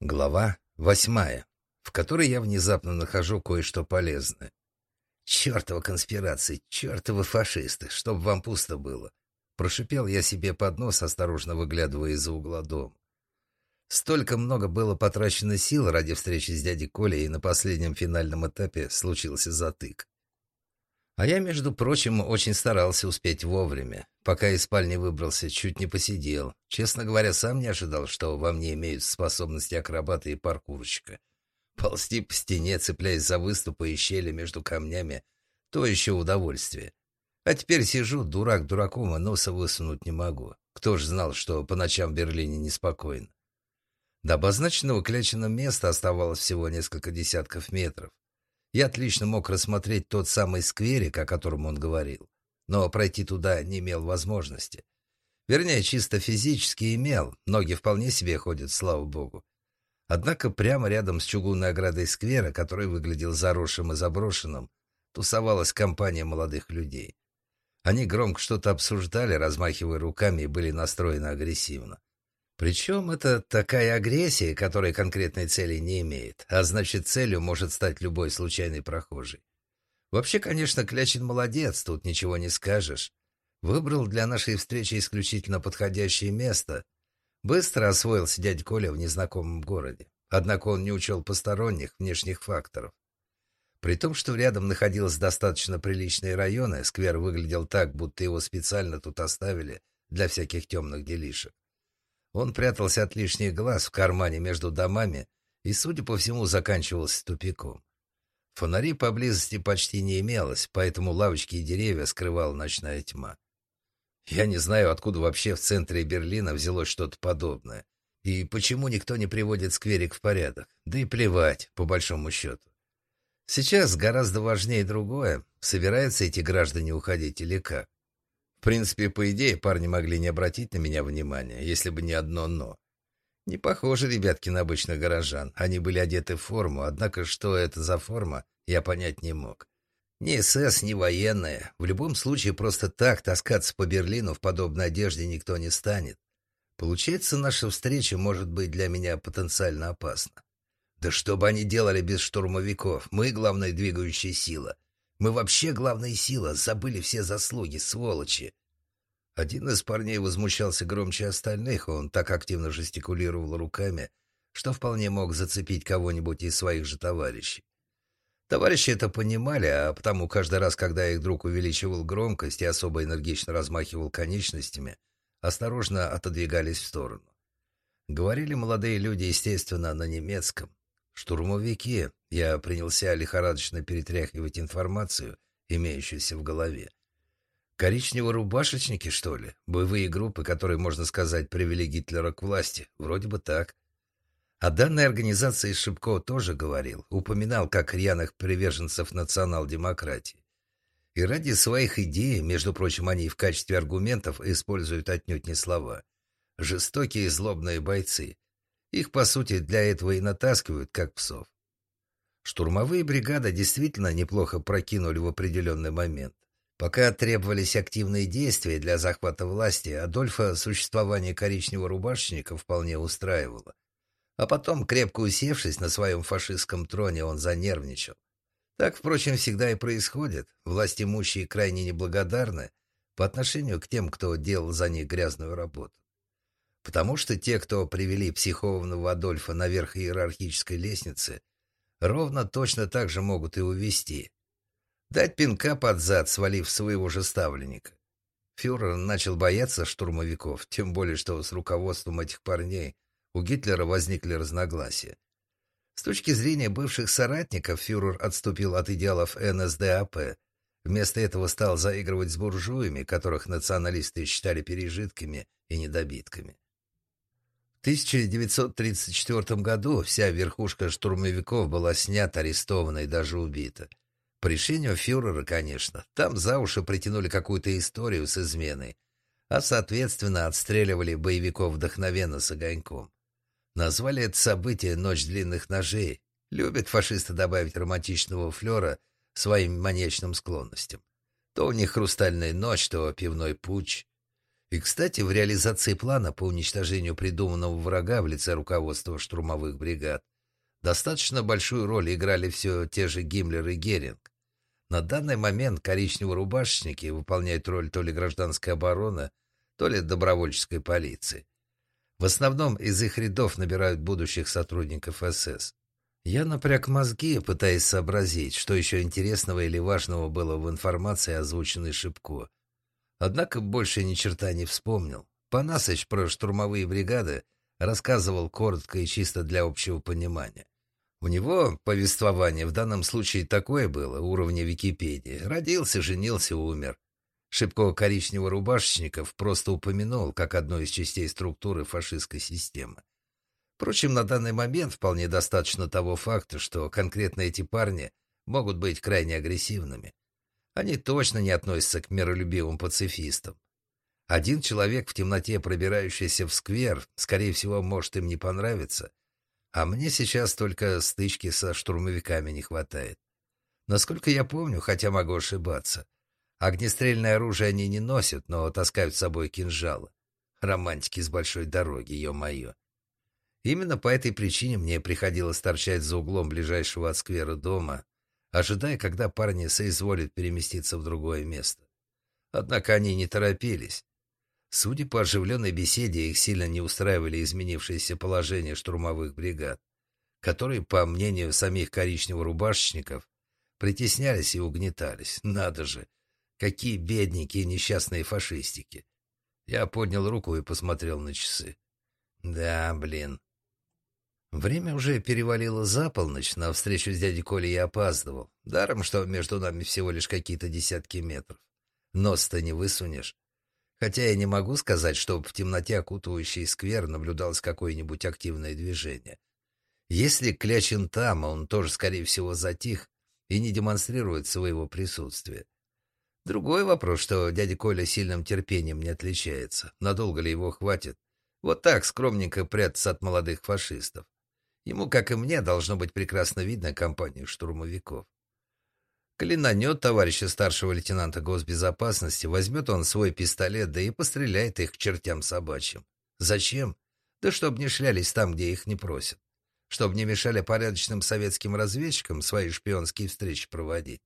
Глава восьмая, в которой я внезапно нахожу кое-что полезное. «Чертова конспирация, чертовы фашисты, чтоб вам пусто было!» Прошипел я себе под нос, осторожно выглядывая из-за угла дома. Столько много было потрачено сил ради встречи с дядей Колей, и на последнем финальном этапе случился затык. А я, между прочим, очень старался успеть вовремя. Пока из спальни выбрался, чуть не посидел. Честно говоря, сам не ожидал, что во мне имеют способности акробата и паркурщика. Ползти по стене, цепляясь за выступы и щели между камнями, то еще удовольствие. А теперь сижу, дурак дураком, а носа высунуть не могу. Кто ж знал, что по ночам в Берлине неспокойно. До обозначенного кляченного места оставалось всего несколько десятков метров. Я отлично мог рассмотреть тот самый скверик, о котором он говорил, но пройти туда не имел возможности. Вернее, чисто физически имел, ноги вполне себе ходят, слава богу. Однако прямо рядом с чугунной оградой сквера, который выглядел заросшим и заброшенным, тусовалась компания молодых людей. Они громко что-то обсуждали, размахивая руками, и были настроены агрессивно. Причем это такая агрессия, которая конкретной цели не имеет, а значит целью может стать любой случайный прохожий. Вообще, конечно, Клячин молодец, тут ничего не скажешь. Выбрал для нашей встречи исключительно подходящее место. Быстро освоился дядь Коля в незнакомом городе. Однако он не учел посторонних внешних факторов. При том, что рядом находились достаточно приличные районы, сквер выглядел так, будто его специально тут оставили для всяких темных делишек. Он прятался от лишних глаз в кармане между домами и, судя по всему, заканчивался тупиком. Фонари поблизости почти не имелось, поэтому лавочки и деревья скрывала ночная тьма. Я не знаю, откуда вообще в центре Берлина взялось что-то подобное. И почему никто не приводит скверик в порядок. Да и плевать, по большому счету. Сейчас гораздо важнее другое. Собираются эти граждане уходить или как? В принципе, по идее, парни могли не обратить на меня внимания, если бы не одно «но». Не похожи ребятки на обычных горожан. Они были одеты в форму, однако что это за форма, я понять не мог. Ни СС, ни военная. В любом случае, просто так таскаться по Берлину в подобной одежде никто не станет. Получается, наша встреча может быть для меня потенциально опасна. Да что бы они делали без штурмовиков? Мы — главная двигающая сила. Мы вообще главная сила, забыли все заслуги, сволочи. Один из парней возмущался громче остальных, он так активно жестикулировал руками, что вполне мог зацепить кого-нибудь из своих же товарищей. Товарищи это понимали, а потому каждый раз, когда их друг увеличивал громкость и особо энергично размахивал конечностями, осторожно отодвигались в сторону. Говорили молодые люди, естественно, на немецком. Штурмовики. Я принялся лихорадочно перетряхивать информацию, имеющуюся в голове. Коричнево-рубашечники, что ли? Боевые группы, которые, можно сказать, привели Гитлера к власти. Вроде бы так. О данной организации Шипко тоже говорил, упоминал как рьяных приверженцев национал-демократии. И ради своих идей, между прочим, они в качестве аргументов используют отнюдь не слова. Жестокие и злобные бойцы, их, по сути, для этого и натаскивают, как псов. Штурмовые бригады действительно неплохо прокинули в определенный момент. Пока требовались активные действия для захвата власти, Адольфа существование коричневого рубашечника вполне устраивало. А потом, крепко усевшись на своем фашистском троне, он занервничал. Так, впрочем, всегда и происходит. Власть имущие крайне неблагодарны по отношению к тем, кто делал за них грязную работу. Потому что те, кто привели психованного Адольфа наверх иерархической лестницы, ровно точно так же могут и увести. Дать пинка под зад, свалив своего же ставленника. Фюрер начал бояться штурмовиков, тем более, что с руководством этих парней у Гитлера возникли разногласия. С точки зрения бывших соратников фюрер отступил от идеалов НСДАП. Вместо этого стал заигрывать с буржуями, которых националисты считали пережитками и недобитками. 1934 году вся верхушка штурмовиков была снята, арестована и даже убита. По решению фюрера, конечно. Там за уши притянули какую-то историю с изменой, а, соответственно, отстреливали боевиков вдохновенно с огоньком. Назвали это событие «Ночь длинных ножей». Любят фашисты добавить романтичного флера своим маньячным склонностям. То у них хрустальная ночь, то пивной путь. И, кстати, в реализации плана по уничтожению придуманного врага в лице руководства штурмовых бригад достаточно большую роль играли все те же Гиммлер и Геринг. На данный момент коричнево-рубашечники выполняют роль то ли гражданской обороны, то ли добровольческой полиции. В основном из их рядов набирают будущих сотрудников СС. Я напряг мозги, пытаясь сообразить, что еще интересного или важного было в информации, озвученной Шипко. Однако больше ни черта не вспомнил. Панасыч про штурмовые бригады рассказывал коротко и чисто для общего понимания. У него повествование в данном случае такое было, уровня Википедии. Родился, женился, умер. Шибко коричнево-рубашечников просто упомянул как одну из частей структуры фашистской системы. Впрочем, на данный момент вполне достаточно того факта, что конкретно эти парни могут быть крайне агрессивными. Они точно не относятся к миролюбивым пацифистам. Один человек в темноте, пробирающийся в сквер, скорее всего, может им не понравиться, а мне сейчас только стычки со штурмовиками не хватает. Насколько я помню, хотя могу ошибаться, огнестрельное оружие они не носят, но таскают с собой кинжалы. Романтики с большой дороги, ё-моё. Именно по этой причине мне приходилось торчать за углом ближайшего от сквера дома, ожидая, когда парни соизволят переместиться в другое место. Однако они не торопились. Судя по оживленной беседе, их сильно не устраивали изменившееся положение штурмовых бригад, которые, по мнению самих коричнево-рубашечников, притеснялись и угнетались. Надо же! Какие бедненькие несчастные фашистики! Я поднял руку и посмотрел на часы. Да, блин. Время уже перевалило за полночь, на встречу с дядей Колей я опаздывал. Даром, что между нами всего лишь какие-то десятки метров. Нос-то не высунешь. Хотя я не могу сказать, что в темноте окутывающей сквер наблюдалось какое-нибудь активное движение. Если Клячин там, он тоже, скорее всего, затих и не демонстрирует своего присутствия. Другой вопрос, что дядя Коля сильным терпением не отличается. Надолго ли его хватит? Вот так скромненько прятаться от молодых фашистов. Ему, как и мне, должно быть прекрасно видно компанию штурмовиков. Клинанет товарища старшего лейтенанта госбезопасности, возьмет он свой пистолет, да и постреляет их к чертям собачьим. Зачем? Да чтоб не шлялись там, где их не просят. Чтоб не мешали порядочным советским разведчикам свои шпионские встречи проводить.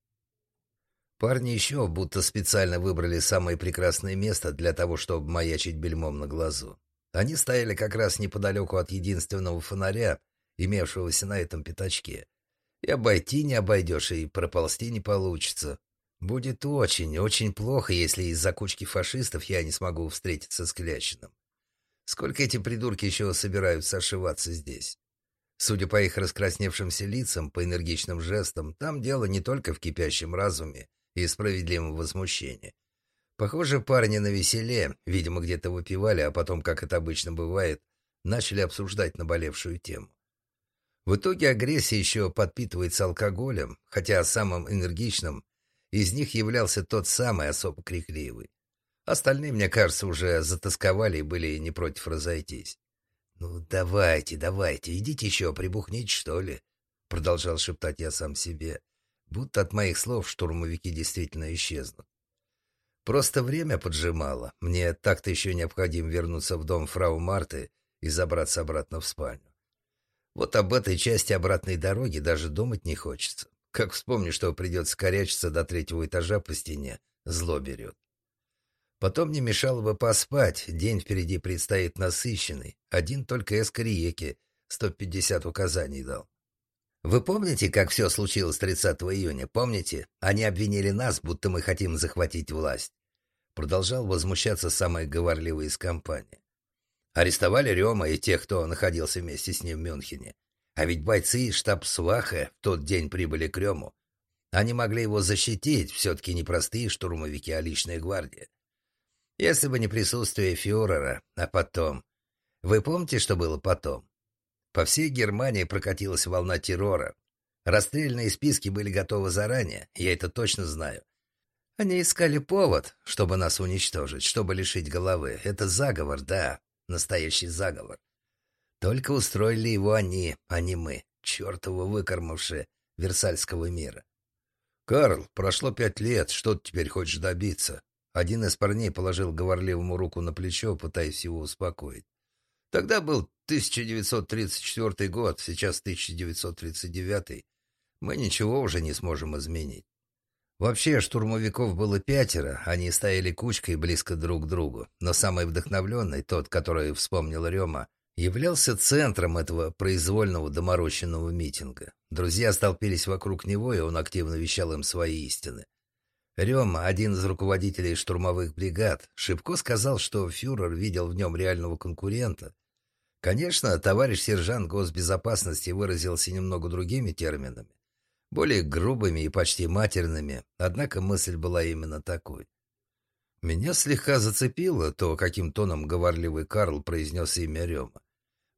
Парни еще будто специально выбрали самое прекрасное место для того, чтобы маячить бельмом на глазу. Они стояли как раз неподалеку от единственного фонаря, имевшегося на этом пятачке. И обойти не обойдешь, и проползти не получится. Будет очень, очень плохо, если из-за кучки фашистов я не смогу встретиться с Клячиным. Сколько эти придурки еще собираются ошиваться здесь? Судя по их раскрасневшимся лицам, по энергичным жестам, там дело не только в кипящем разуме и справедливом возмущении. Похоже, парни на веселе, видимо, где-то выпивали, а потом, как это обычно бывает, начали обсуждать наболевшую тему. В итоге агрессия еще подпитывается алкоголем, хотя самым энергичным из них являлся тот самый особо крикливый. Остальные, мне кажется, уже затасковали и были не против разойтись. «Ну, давайте, давайте, идите еще, прибухните, что ли?» Продолжал шептать я сам себе, будто от моих слов штурмовики действительно исчезнут. Просто время поджимало. Мне так-то еще необходимо вернуться в дом фрау Марты и забраться обратно в спальню. Вот об этой части обратной дороги даже думать не хочется. Как вспомню, что придется корячиться до третьего этажа по стене, зло берет. Потом не мешало бы поспать, день впереди предстоит насыщенный. Один только эскариеки 150 указаний дал. Вы помните, как все случилось 30 июня? Помните? Они обвинили нас, будто мы хотим захватить власть. Продолжал возмущаться самый говорливый из компании. Арестовали Рема и тех, кто находился вместе с ним в Мюнхене. А ведь бойцы из штаб Сваха в тот день прибыли к Рему. Они могли его защитить, все-таки не простые штурмовики, а личная гвардия. Если бы не присутствие фюрера, а потом... Вы помните, что было потом? По всей Германии прокатилась волна террора. Расстрельные списки были готовы заранее, я это точно знаю. Они искали повод, чтобы нас уничтожить, чтобы лишить головы. Это заговор, да, Настоящий заговор. Только устроили его они, а не мы, чертово выкормавшие Версальского мира. «Карл, прошло пять лет, что ты теперь хочешь добиться?» Один из парней положил говорливому руку на плечо, пытаясь его успокоить. Тогда был 1934 год, сейчас 1939. Мы ничего уже не сможем изменить. Вообще, штурмовиков было пятеро, они стояли кучкой близко друг к другу, но самый вдохновленный, тот, который вспомнил Рема, являлся центром этого произвольного доморощенного митинга. Друзья столпились вокруг него, и он активно вещал им свои истины. Рема, один из руководителей штурмовых бригад, Шибко сказал, что фюрер видел в нем реального конкурента, Конечно, товарищ сержант госбезопасности выразился немного другими терминами, более грубыми и почти матерными, однако мысль была именно такой. Меня слегка зацепило то, каким тоном говорливый Карл произнес имя Рема.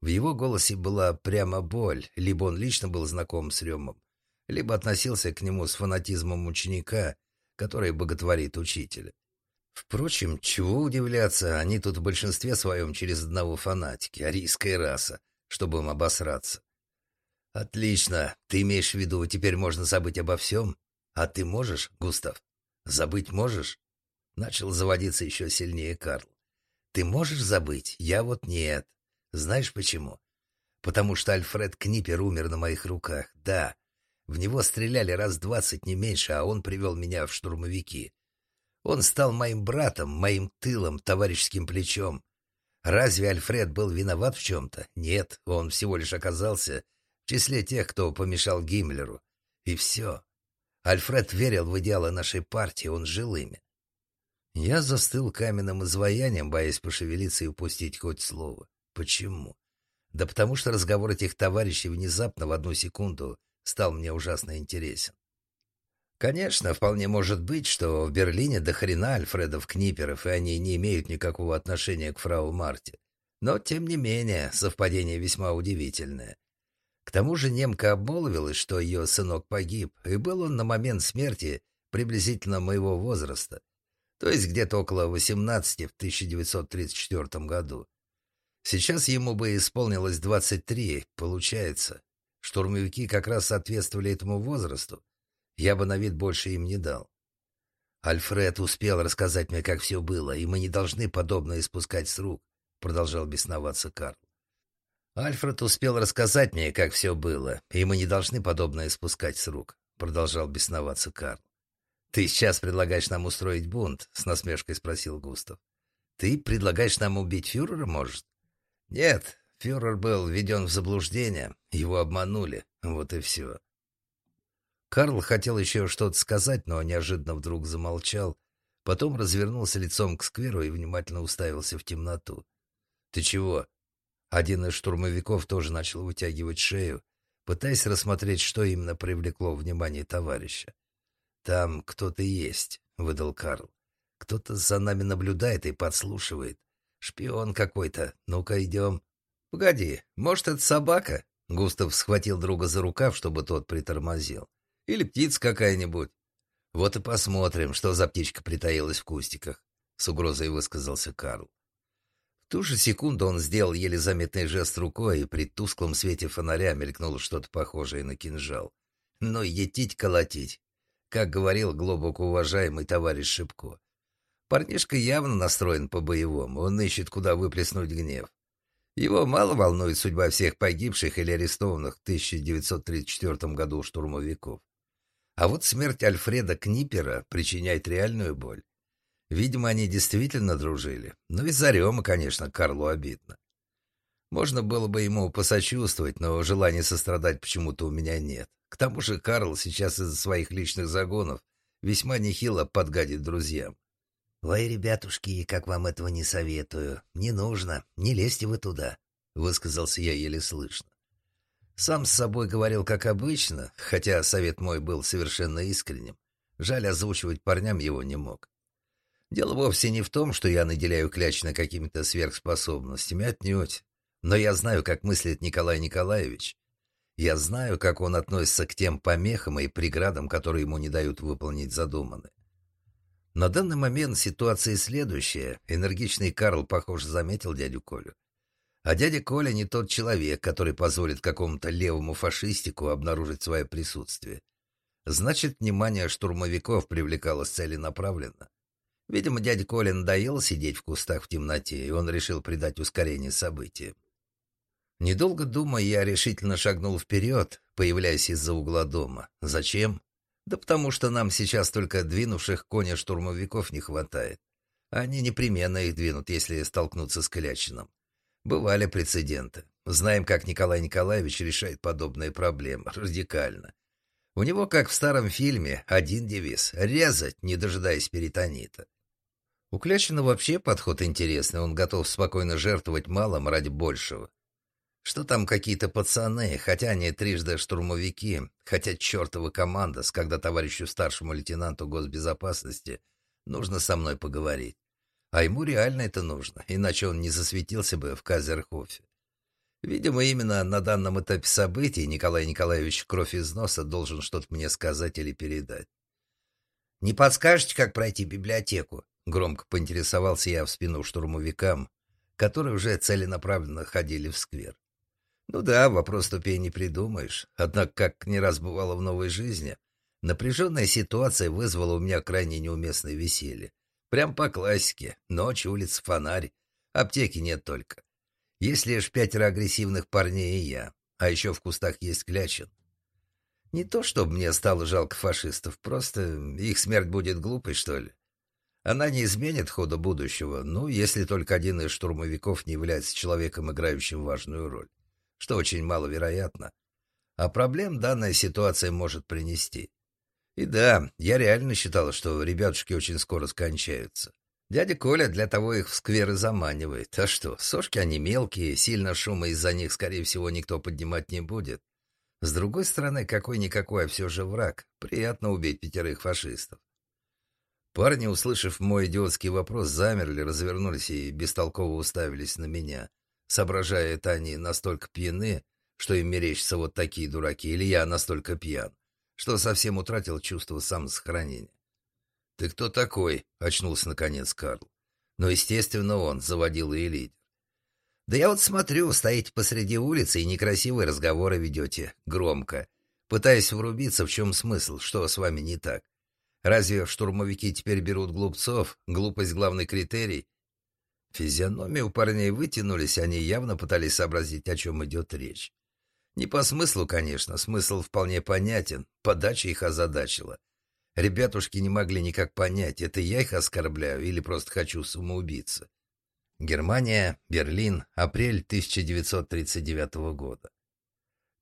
В его голосе была прямо боль, либо он лично был знаком с Ремом, либо относился к нему с фанатизмом ученика, который боготворит учителя. Впрочем, чего удивляться, они тут в большинстве своем через одного фанатики, арийская раса, чтобы им обосраться. Отлично, ты имеешь в виду, теперь можно забыть обо всем? А ты можешь, Густав? Забыть можешь? Начал заводиться еще сильнее Карл. Ты можешь забыть? Я вот нет. Знаешь почему? Потому что Альфред Книпер умер на моих руках, да. В него стреляли раз двадцать, не меньше, а он привел меня в штурмовики. Он стал моим братом, моим тылом, товарищеским плечом. Разве Альфред был виноват в чем-то? Нет, он всего лишь оказался в числе тех, кто помешал Гиммлеру. И все. Альфред верил в идеалы нашей партии, он жил ими. Я застыл каменным изваянием, боясь пошевелиться и упустить хоть слово. Почему? Да потому что разговор этих товарищей внезапно в одну секунду стал мне ужасно интересен. Конечно, вполне может быть, что в Берлине до хрена Альфредов Книперов, и они не имеют никакого отношения к фрау Марте. Но, тем не менее, совпадение весьма удивительное. К тому же немка обмолвилась, что ее сынок погиб, и был он на момент смерти приблизительно моего возраста, то есть где-то около 18 в 1934 году. Сейчас ему бы исполнилось 23, получается. Штурмовики как раз соответствовали этому возрасту, я бы на вид больше им не дал. Альфред успел рассказать мне, как все было, и мы не должны подобное испускать с рук, продолжал бесноваться Карл. Альфред успел рассказать мне, как все было, и мы не должны подобное испускать с рук, продолжал бесноваться Карл. Ты сейчас предлагаешь нам устроить бунт? с насмешкой спросил Густав. Ты предлагаешь нам убить фюрера, может? Нет, фюрер был введен в заблуждение, его обманули, вот и все. Карл хотел еще что-то сказать, но неожиданно вдруг замолчал, потом развернулся лицом к скверу и внимательно уставился в темноту. «Ты чего?» Один из штурмовиков тоже начал вытягивать шею, пытаясь рассмотреть, что именно привлекло внимание товарища. «Там кто-то есть», — выдал Карл. «Кто-то за нами наблюдает и подслушивает. Шпион какой-то. Ну-ка, идем». «Погоди, может, это собака?» Густав схватил друга за рукав, чтобы тот притормозил. Или птица какая-нибудь. Вот и посмотрим, что за птичка притаилась в кустиках, с угрозой высказался Карл. Ту же секунду он сделал еле заметный жест рукой, и при тусклом свете фонаря мелькнуло что-то похожее на кинжал. Но етить-колотить, как говорил глубоко уважаемый товарищ Шипко. Парнишка явно настроен по-боевому, он ищет, куда выплеснуть гнев. Его мало волнует судьба всех погибших или арестованных в 1934 году штурмовиков. А вот смерть Альфреда Книпера причиняет реальную боль. Видимо, они действительно дружили. Но из-за Рема, конечно, Карлу обидно. Можно было бы ему посочувствовать, но желания сострадать почему-то у меня нет. К тому же Карл сейчас из-за своих личных загонов весьма нехило подгадит друзьям. «Ой, ребятушки, как вам этого не советую. Не нужно, не лезьте вы туда», — высказался я еле слышно. Сам с собой говорил, как обычно, хотя совет мой был совершенно искренним. Жаль, озвучивать парням его не мог. Дело вовсе не в том, что я наделяю Клячина какими-то сверхспособностями, отнюдь. Но я знаю, как мыслит Николай Николаевич. Я знаю, как он относится к тем помехам и преградам, которые ему не дают выполнить задуманное. На данный момент ситуация следующая. Энергичный Карл, похоже, заметил дядю Колю. А дядя Коля не тот человек, который позволит какому-то левому фашистику обнаружить свое присутствие. Значит, внимание штурмовиков привлекалось целенаправленно. Видимо, дядя Коля надоело сидеть в кустах в темноте, и он решил придать ускорение событиям. Недолго думая, я решительно шагнул вперед, появляясь из-за угла дома. Зачем? Да потому что нам сейчас только двинувших коня штурмовиков не хватает. Они непременно их двинут, если столкнутся с Клячином. Бывали прецеденты. Знаем, как Николай Николаевич решает подобные проблемы. Радикально. У него, как в старом фильме, один девиз — резать, не дожидаясь перитонита. У Клячина вообще подход интересный, он готов спокойно жертвовать малым ради большего. Что там какие-то пацаны, хотя они трижды штурмовики, хотя чертова команда, с когда товарищу старшему лейтенанту госбезопасности нужно со мной поговорить. А ему реально это нужно, иначе он не засветился бы в Казерхофе. Видимо, именно на данном этапе событий Николай Николаевич кровь из носа должен что-то мне сказать или передать. «Не подскажете, как пройти библиотеку?» Громко поинтересовался я в спину штурмовикам, которые уже целенаправленно ходили в сквер. Ну да, вопрос тупее не придумаешь. Однако, как не раз бывало в новой жизни, напряженная ситуация вызвала у меня крайне неуместное веселье. Прям по классике. Ночь, улица, фонарь. Аптеки нет только. Есть лишь пятеро агрессивных парней и я. А еще в кустах есть Клячин. Не то, чтобы мне стало жалко фашистов, просто их смерть будет глупой, что ли. Она не изменит хода будущего, ну, если только один из штурмовиков не является человеком, играющим важную роль, что очень маловероятно. А проблем данная ситуация может принести. И да, я реально считал, что ребятушки очень скоро скончаются. Дядя Коля для того их в скверы заманивает. А что, сошки они мелкие, сильно шума из-за них, скорее всего, никто поднимать не будет. С другой стороны, какой-никакой, а все же враг. Приятно убить пятерых фашистов. Парни, услышав мой идиотский вопрос, замерли, развернулись и бестолково уставились на меня. Соображая они настолько пьяны, что им мерещатся вот такие дураки, или я настолько пьян, что совсем утратил чувство самосохранения. «Ты кто такой?» — очнулся наконец Карл. Но, естественно, он заводил и лидер. «Да я вот смотрю, стоите посреди улицы и некрасивые разговоры ведете, громко, пытаясь врубиться, в чем смысл, что с вами не так. Разве штурмовики теперь берут глупцов? Глупость — главный критерий. Физиономии у парней вытянулись, они явно пытались сообразить, о чем идет речь. Не по смыслу, конечно, смысл вполне понятен, подача их озадачила. Ребятушки не могли никак понять, это я их оскорбляю или просто хочу самоубиться. Германия, Берлин, апрель 1939 года.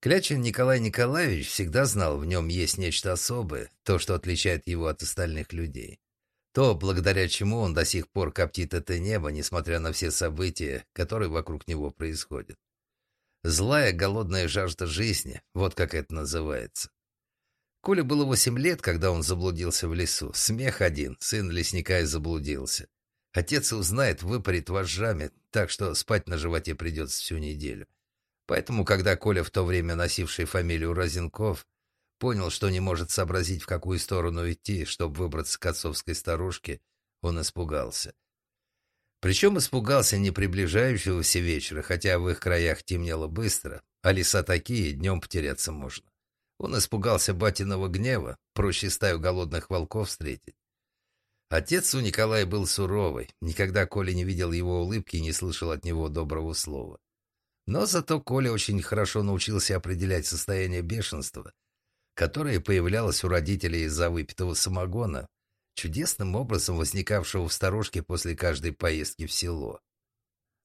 Клячин Николай Николаевич всегда знал, в нем есть нечто особое, то, что отличает его от остальных людей. То, благодаря чему он до сих пор коптит это небо, несмотря на все события, которые вокруг него происходят. Злая, голодная жажда жизни, вот как это называется. Коле было восемь лет, когда он заблудился в лесу. Смех один, сын лесника и заблудился. Отец узнает, выпарит вожжами, так что спать на животе придется всю неделю. Поэтому, когда Коля, в то время носивший фамилию Розенков, понял, что не может сообразить, в какую сторону идти, чтобы выбраться к отцовской старушке, он испугался. Причем испугался не приближающегося вечера, хотя в их краях темнело быстро, а леса такие, днем потеряться можно. Он испугался батиного гнева, проще стаю голодных волков встретить. Отец у Николая был суровый, никогда Коля не видел его улыбки и не слышал от него доброго слова. Но зато Коля очень хорошо научился определять состояние бешенства, которое появлялось у родителей из-за выпитого самогона, чудесным образом возникавшего в сторожке после каждой поездки в село.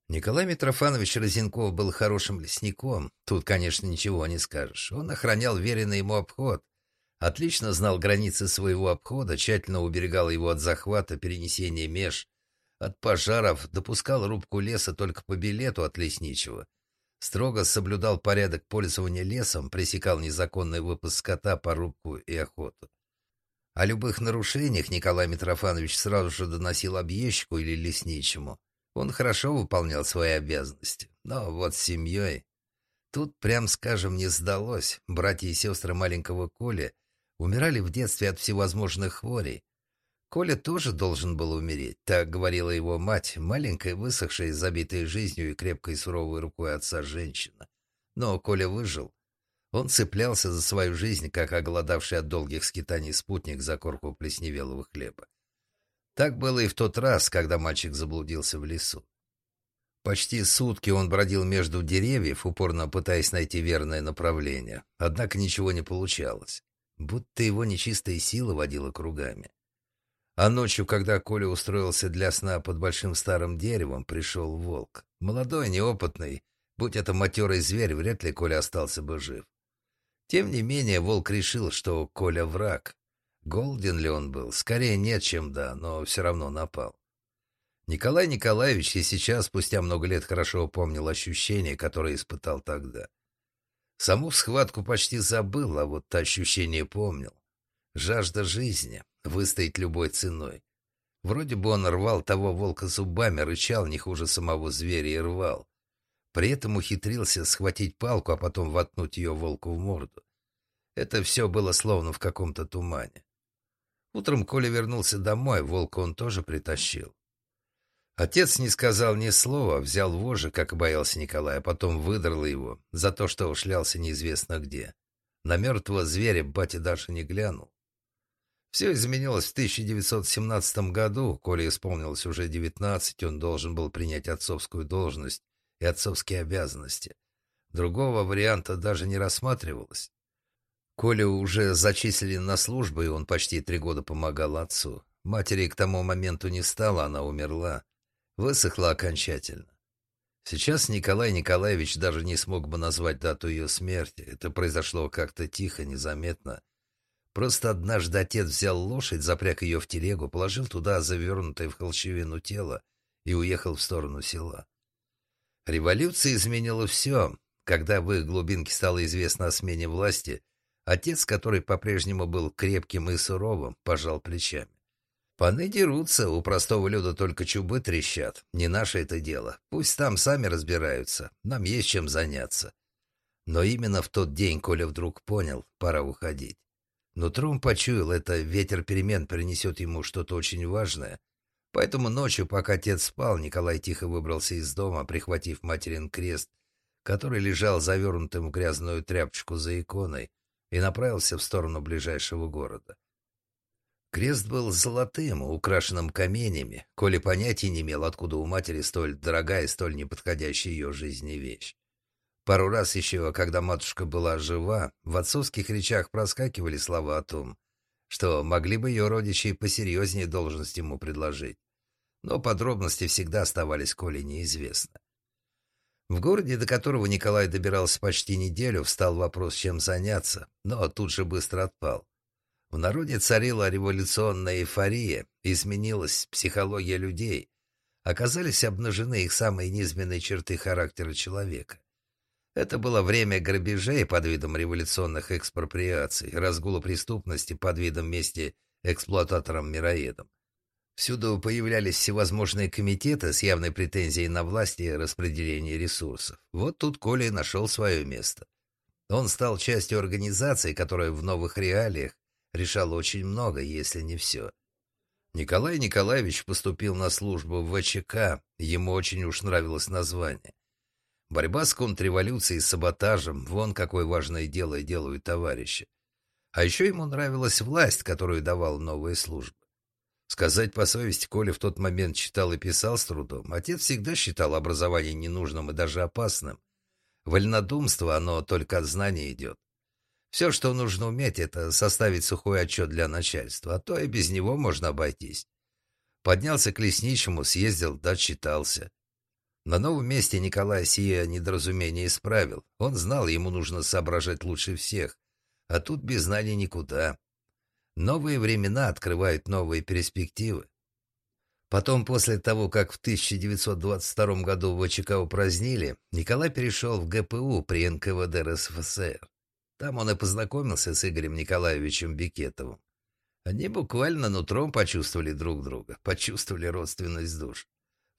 Николай Митрофанович Розенков был хорошим лесником, тут, конечно, ничего не скажешь. Он охранял веренный ему обход, отлично знал границы своего обхода, тщательно уберегал его от захвата, перенесения меж, от пожаров, допускал рубку леса только по билету от лесничего Строго соблюдал порядок пользования лесом, пресекал незаконный выпуск скота, порубку и охоту. О любых нарушениях Николай Митрофанович сразу же доносил объездчику или лесничему. Он хорошо выполнял свои обязанности. Но вот с семьей... Тут, прям скажем, не сдалось. Братья и сестры маленького Коли умирали в детстве от всевозможных хворей. Коля тоже должен был умереть, так говорила его мать, маленькая, высохшая, забитая жизнью и крепкой суровой рукой отца женщина. Но Коля выжил. Он цеплялся за свою жизнь, как оголодавший от долгих скитаний спутник за корку плесневелого хлеба. Так было и в тот раз, когда мальчик заблудился в лесу. Почти сутки он бродил между деревьев, упорно пытаясь найти верное направление. Однако ничего не получалось. Будто его нечистая сила водила кругами. А ночью, когда Коля устроился для сна под большим старым деревом, пришел волк. Молодой, неопытный. Будь это матерый зверь, вряд ли Коля остался бы жив. Тем не менее, волк решил, что Коля враг. Голден ли он был? Скорее нет, чем да, но все равно напал. Николай Николаевич и сейчас, спустя много лет, хорошо помнил ощущения, которые испытал тогда. Саму схватку почти забыл, а вот ощущение помнил. Жажда жизни, выстоять любой ценой. Вроде бы он рвал того волка зубами, рычал не хуже самого зверя и рвал. При этом ухитрился схватить палку, а потом воткнуть ее волку в морду. Это все было словно в каком-то тумане. Утром Коля вернулся домой, волка он тоже притащил. Отец не сказал ни слова, взял вожжи, как боялся Николая, а потом выдрал его за то, что ушлялся неизвестно где. На мертвого зверя батя даже не глянул. Все изменилось в 1917 году. Коле исполнилось уже 19, он должен был принять отцовскую должность и отцовские обязанности. Другого варианта даже не рассматривалось. Колю уже зачислили на службу, и он почти три года помогал отцу. Матери к тому моменту не стало, она умерла высохла окончательно. Сейчас Николай Николаевич даже не смог бы назвать дату ее смерти. Это произошло как-то тихо, незаметно. Просто однажды отец взял лошадь, запряг ее в телегу, положил туда завернутое в холщевину тело и уехал в сторону села. Революция изменила все. Когда в их глубинке стало известно о смене власти, отец, который по-прежнему был крепким и суровым, пожал плечами. Паны дерутся, у простого люда только чубы трещат. Не наше это дело. Пусть там сами разбираются. Нам есть чем заняться. Но именно в тот день Коля вдруг понял, пора уходить. Нутром почуял, это ветер перемен принесет ему что-то очень важное. Поэтому ночью, пока отец спал, Николай тихо выбрался из дома, прихватив материн крест, который лежал завернутым в грязную тряпочку за иконой, и направился в сторону ближайшего города. Крест был золотым, украшенным каменями. Коля понятия не имел, откуда у матери столь дорогая и столь неподходящая ее жизни вещь. Пару раз еще, когда матушка была жива, в отцовских речах проскакивали слова о том, что могли бы ее родичи посерьезнее должность ему предложить. Но подробности всегда оставались Коле неизвестны. В городе, до которого Николай добирался почти неделю, встал вопрос, чем заняться, но тут же быстро отпал. В народе царила революционная эйфория, изменилась психология людей, оказались обнажены их самые низменные черты характера человека. Это было время грабежей под видом революционных экспроприаций, разгула преступности под видом мести эксплуататорам-мироедам. Всюду появлялись всевозможные комитеты с явной претензией на власть и распределение ресурсов. Вот тут Коля нашел свое место. Он стал частью организации, которая в новых реалиях решал очень много, если не все. Николай Николаевич поступил на службу в ВЧК, ему очень уж нравилось название. Борьба с контрреволюцией и саботажем – вон какое важное дело делают товарищи. А еще ему нравилась власть, которую давал новая служба. Сказать по совести, Коля в тот момент читал и писал с трудом. Отец всегда считал образование ненужным и даже опасным. Вольнодумство, оно только от знания идет. Все, что нужно уметь, это составить сухой отчет для начальства, а то и без него можно обойтись. Поднялся к лесничему, съездил, дочитался. На новом месте Николай сие недоразумение исправил. Он знал, ему нужно соображать лучше всех. А тут без знаний никуда. Новые времена открывают новые перспективы. Потом, после того, как в 1922 году ВЧК упразднили, Николай перешел в ГПУ при НКВД РСФСР. Там он и познакомился с Игорем Николаевичем Бикетовым. Они буквально нутром почувствовали друг друга, почувствовали родственность душ.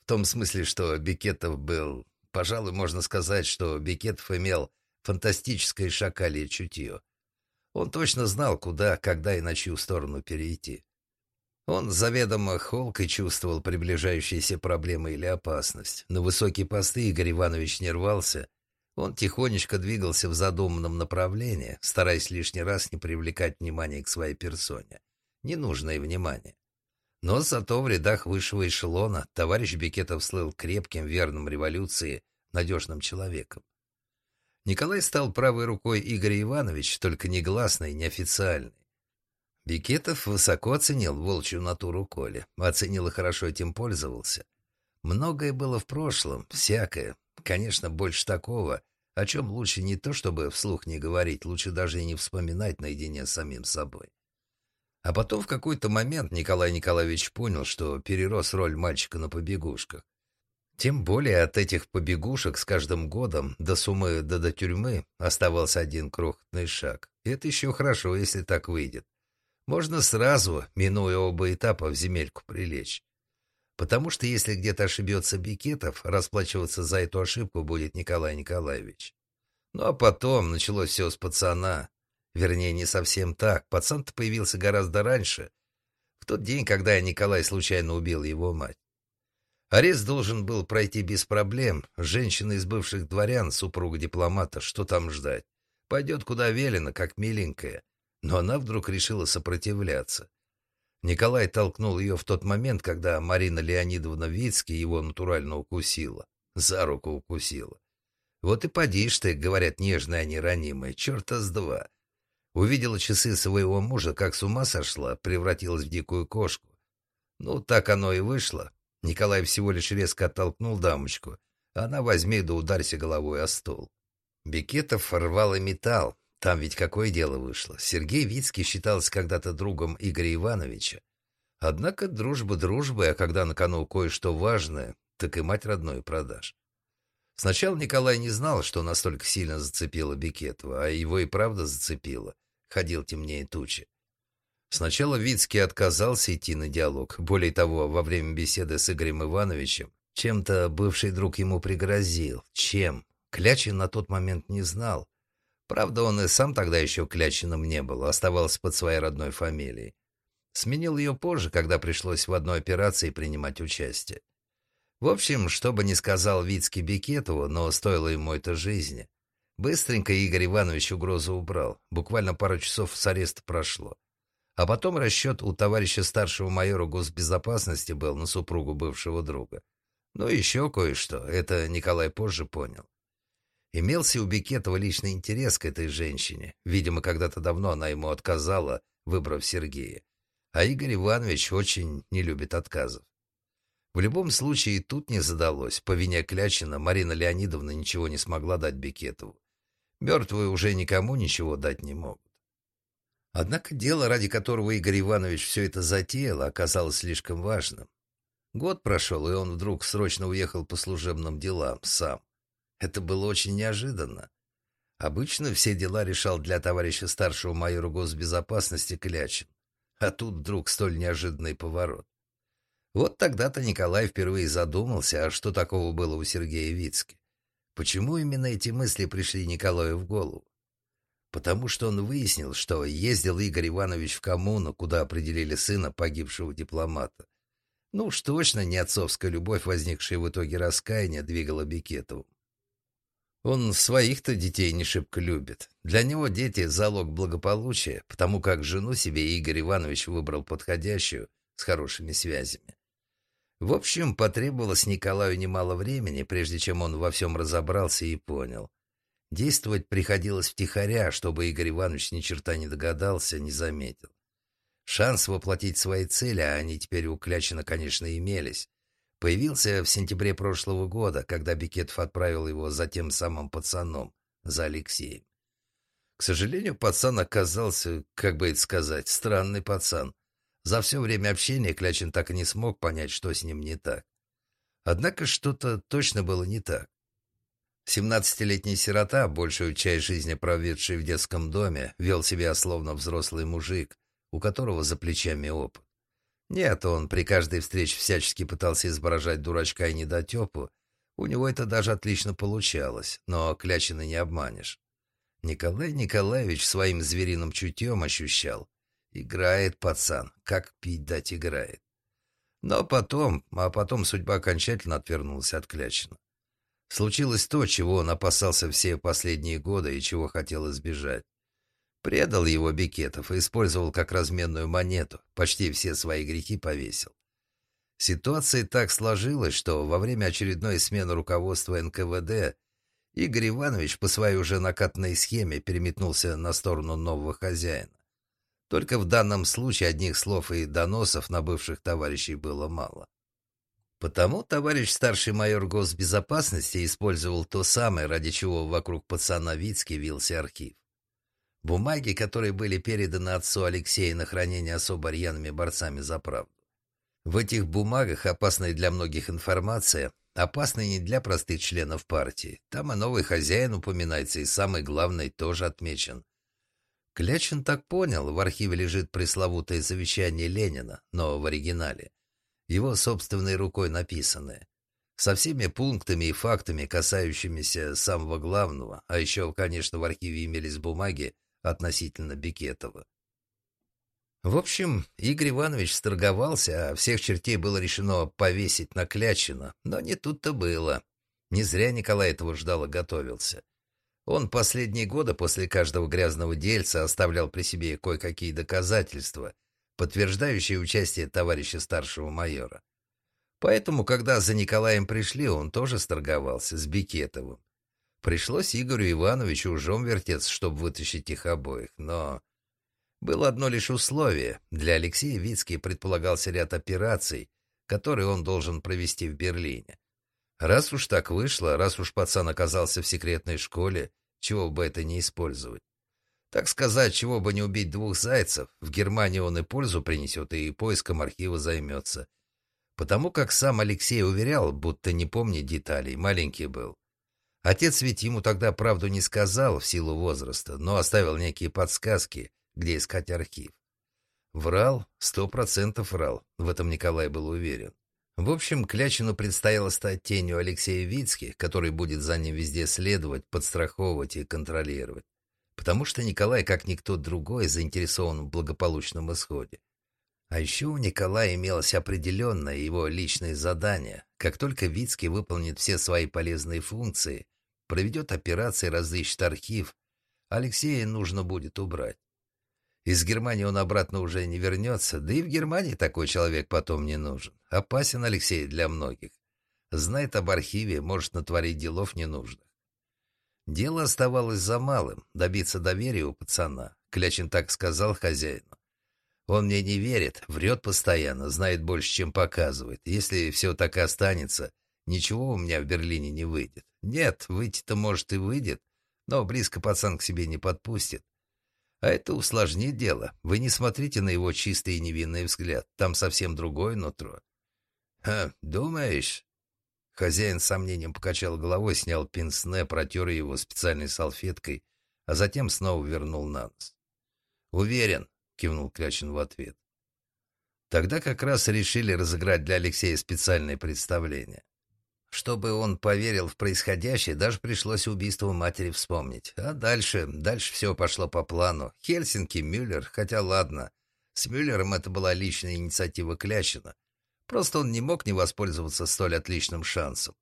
В том смысле, что Бикетов был... Пожалуй, можно сказать, что Бикетов имел фантастическое шакалье чутье. Он точно знал, куда, когда и на чью сторону перейти. Он заведомо холкой чувствовал приближающиеся проблемы или опасность. На высокие посты Игорь Иванович не рвался, он тихонечко двигался в задуманном направлении, стараясь лишний раз не привлекать внимания к своей персоне. Ненужное внимание. Но зато в рядах высшего эшелона товарищ Бекетов слыл крепким, верным революции, надежным человеком. Николай стал правой рукой Игоря Ивановича, только негласной, неофициальной. Бекетов высоко оценил волчью натуру Коли, оценил и хорошо этим пользовался. Многое было в прошлом, всякое. Конечно, больше такого, о чем лучше не то, чтобы вслух не говорить, лучше даже и не вспоминать наедине с самим собой. А потом в какой-то момент Николай Николаевич понял, что перерос роль мальчика на побегушках. Тем более от этих побегушек с каждым годом до суммы до до тюрьмы оставался один крохотный шаг. Это еще хорошо, если так выйдет. Можно сразу, минуя оба этапа, в земельку прилечь. Потому что если где-то ошибется Бикетов, расплачиваться за эту ошибку будет Николай Николаевич. Ну а потом началось все с пацана. Вернее, не совсем так. Пацан-то появился гораздо раньше. В тот день, когда Николай случайно убил его мать. Арест должен был пройти без проблем. Женщина из бывших дворян, супруга дипломата, что там ждать? Пойдет куда велено, как миленькая но она вдруг решила сопротивляться. Николай толкнул ее в тот момент, когда Марина Леонидовна Вицкий его натурально укусила. За руку укусила. Вот и поди ты, говорят, нежная, а не ранимая, черта с два. Увидела часы своего мужа, как с ума сошла, превратилась в дикую кошку. Ну, так оно и вышло. Николай всего лишь резко оттолкнул дамочку. Она возьми да ударься головой о стол. Бекетов рвал и металл, там ведь какое дело вышло. Сергей Вицкий считался когда-то другом Игоря Ивановича. Однако дружба дружбой, а когда на кону кое-что важное, так и мать родную продашь. Сначала Николай не знал, что настолько сильно зацепило Бекетова, а его и правда зацепило. Ходил темнее тучи. Сначала Вицкий отказался идти на диалог. Более того, во время беседы с Игорем Ивановичем чем-то бывший друг ему пригрозил. Чем? Клячин на тот момент не знал. Правда, он и сам тогда еще Клячиным не был, оставался под своей родной фамилией. Сменил ее позже, когда пришлось в одной операции принимать участие. В общем, что бы ни сказал Вицкий Бекетову, но стоило ему это жизни. Быстренько Игорь Иванович угрозу убрал. Буквально пару часов с ареста прошло. А потом расчет у товарища старшего майора госбезопасности был на супругу бывшего друга. Ну, еще кое-что. Это Николай позже понял. Имелся у Бекетова личный интерес к этой женщине. Видимо, когда-то давно она ему отказала, выбрав Сергея. А Игорь Иванович очень не любит отказов. В любом случае, тут не задалось. По вине Клячина Марина Леонидовна ничего не смогла дать Бекетову. Мертвые уже никому ничего дать не могут. Однако дело, ради которого Игорь Иванович все это затеял, оказалось слишком важным. Год прошел, и он вдруг срочно уехал по служебным делам сам. Это было очень неожиданно. Обычно все дела решал для товарища старшего майора госбезопасности Клячин. А тут вдруг столь неожиданный поворот. Вот тогда-то Николай впервые задумался, а что такого было у Сергея Вицки. Почему именно эти мысли пришли Николаю в голову? Потому что он выяснил, что ездил Игорь Иванович в коммуну, куда определили сына погибшего дипломата. Ну уж точно не отцовская любовь, возникшая в итоге раскаяния, двигала Бекетовым. Он своих-то детей не шибко любит. Для него дети – залог благополучия, потому как жену себе Игорь Иванович выбрал подходящую, с хорошими связями. В общем, потребовалось Николаю немало времени, прежде чем он во всем разобрался и понял. Действовать приходилось втихаря, чтобы Игорь Иванович ни черта не догадался, не заметил. Шанс воплотить свои цели, а они теперь у Клячина, конечно, имелись, Появился в сентябре прошлого года, когда Бикетов отправил его за тем самым пацаном, за Алексеем. К сожалению, пацан оказался, как бы это сказать, странный пацан. За все время общения Клячин так и не смог понять, что с ним не так. Однако что-то точно было не так. Семнадцатилетний сирота, большую часть жизни проведший в детском доме, вел себя словно взрослый мужик, у которого за плечами опыт. Нет, он при каждой встрече всячески пытался изображать дурачка и недотепу. У него это даже отлично получалось, но Клячина не обманешь. Николай Николаевич своим звериным чутьем ощущал. Играет пацан, как пить дать играет. Но потом, а потом судьба окончательно отвернулась от Клячина. Случилось то, чего он опасался все последние годы и чего хотел избежать. Предал его Бикетов и использовал как разменную монету, почти все свои грехи повесил. Ситуация так сложилась, что во время очередной смены руководства НКВД Игорь Иванович по своей уже накатанной схеме переметнулся на сторону нового хозяина. Только в данном случае одних слов и доносов на бывших товарищей было мало. Потому товарищ старший майор госбезопасности использовал то самое, ради чего вокруг пацана Вицки вился архив. Бумаги, которые были переданы отцу Алексея на хранение особо рьяными борцами за правду. В этих бумагах опасная для многих информация, опасная не для простых членов партии. Там и новый хозяин упоминается, и самый главный тоже отмечен. Клячин так понял, в архиве лежит пресловутое завещание Ленина, но в оригинале. Его собственной рукой написанное. Со всеми пунктами и фактами, касающимися самого главного, а еще, конечно, в архиве имелись бумаги относительно Бекетова. В общем, Игорь Иванович сторговался, а всех чертей было решено повесить на Клячина, но не тут-то было. Не зря Николай этого ждал и готовился. Он последние годы после каждого грязного дельца оставлял при себе кое-какие доказательства, подтверждающие участие товарища старшего майора. Поэтому, когда за Николаем пришли, он тоже сторговался с Бекетовым. Пришлось Игорю Ивановичу ужом вертеться, чтобы вытащить их обоих, но было одно лишь условие. Для Алексея Вицки предполагался ряд операций, которые он должен провести в Берлине. Раз уж так вышло, раз уж пацан оказался в секретной школе, чего бы это не использовать. Так сказать, чего бы не убить двух зайцев, в Германии он и пользу принесет, и поиском архива займется. Потому как сам Алексей уверял, будто не помнит деталей, маленький был. Отец ведь ему тогда правду не сказал в силу возраста, но оставил некие подсказки, где искать архив. Врал, сто процентов врал, в этом Николай был уверен. В общем, Клячину предстояло стать тенью Алексея Вицки, который будет за ним везде следовать, подстраховывать и контролировать. Потому что Николай, как никто другой, заинтересован в благополучном исходе. А еще у Николая имелось определенное его личное задание. Как только Вицкий выполнит все свои полезные функции, проведет операции, разыщет архив, Алексея нужно будет убрать. Из Германии он обратно уже не вернется, да и в Германии такой человек потом не нужен. Опасен Алексей для многих. Знает об архиве, может натворить делов ненужных. Дело оставалось за малым — добиться доверия у пацана. Клячин так сказал хозяину. Он мне не верит, врет постоянно, знает больше, чем показывает. Если все так и останется, ничего у меня в Берлине не выйдет. Нет, выйти-то, может, и выйдет, но близко пацан к себе не подпустит. А это усложнит дело. Вы не смотрите на его чистый и невинный взгляд. Там совсем другое нутро. «Ха, думаешь?» Хозяин с сомнением покачал головой, снял пинсне, протер его специальной салфеткой, а затем снова вернул на нос. «Уверен», — кивнул Клячин в ответ. Тогда как раз решили разыграть для Алексея специальное представление. Чтобы он поверил в происходящее, даже пришлось убийство матери вспомнить. А дальше, дальше все пошло по плану. Хельсинки, Мюллер, хотя ладно. С Мюллером это была личная инициатива Клящина. Просто он не мог не воспользоваться столь отличным шансом.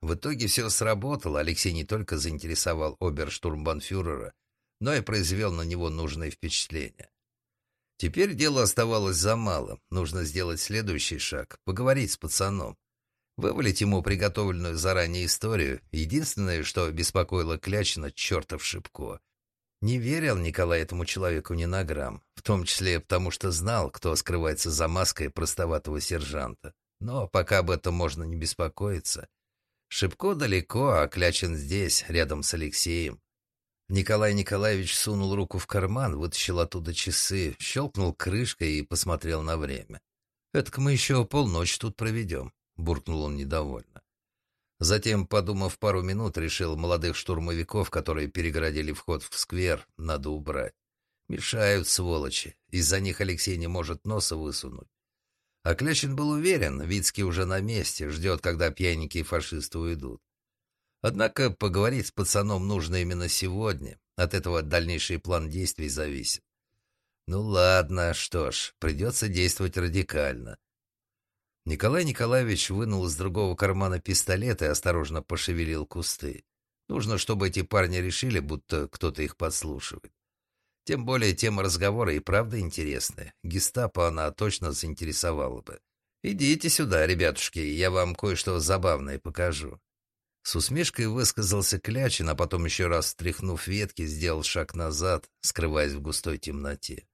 В итоге все сработало. Алексей не только заинтересовал оберштурмбанфюрера, но и произвел на него нужное впечатление. Теперь дело оставалось за малым. Нужно сделать следующий шаг — поговорить с пацаном. Вывалить ему приготовленную заранее историю. Единственное, что беспокоило Клячина, чертов Шипко. Не верил Николай этому человеку ни на грамм, в том числе потому, что знал, кто скрывается за маской простоватого сержанта. Но пока об этом можно не беспокоиться. Шипко далеко, а Клячин здесь, рядом с Алексеем. Николай Николаевич сунул руку в карман, вытащил оттуда часы, щелкнул крышкой и посмотрел на время. «Это мы еще полночь тут проведем» буркнул он недовольно. Затем, подумав пару минут, решил молодых штурмовиков, которые перегородили вход в сквер, надо убрать. Мешают, сволочи. Из-за них Алексей не может носа высунуть. А Клячин был уверен, Вицкий уже на месте, ждет, когда пьяники и фашисты уйдут. Однако поговорить с пацаном нужно именно сегодня. От этого дальнейший план действий зависит. Ну ладно, что ж, придется действовать радикально. Николай Николаевич вынул из другого кармана пистолет и осторожно пошевелил кусты. Нужно, чтобы эти парни решили, будто кто-то их подслушивает. Тем более тема разговора и правда интересная. Гестапо она точно заинтересовала бы. «Идите сюда, ребятушки, я вам кое-что забавное покажу». С усмешкой высказался Клячин, а потом еще раз стряхнув ветки, сделал шаг назад, скрываясь в густой темноте.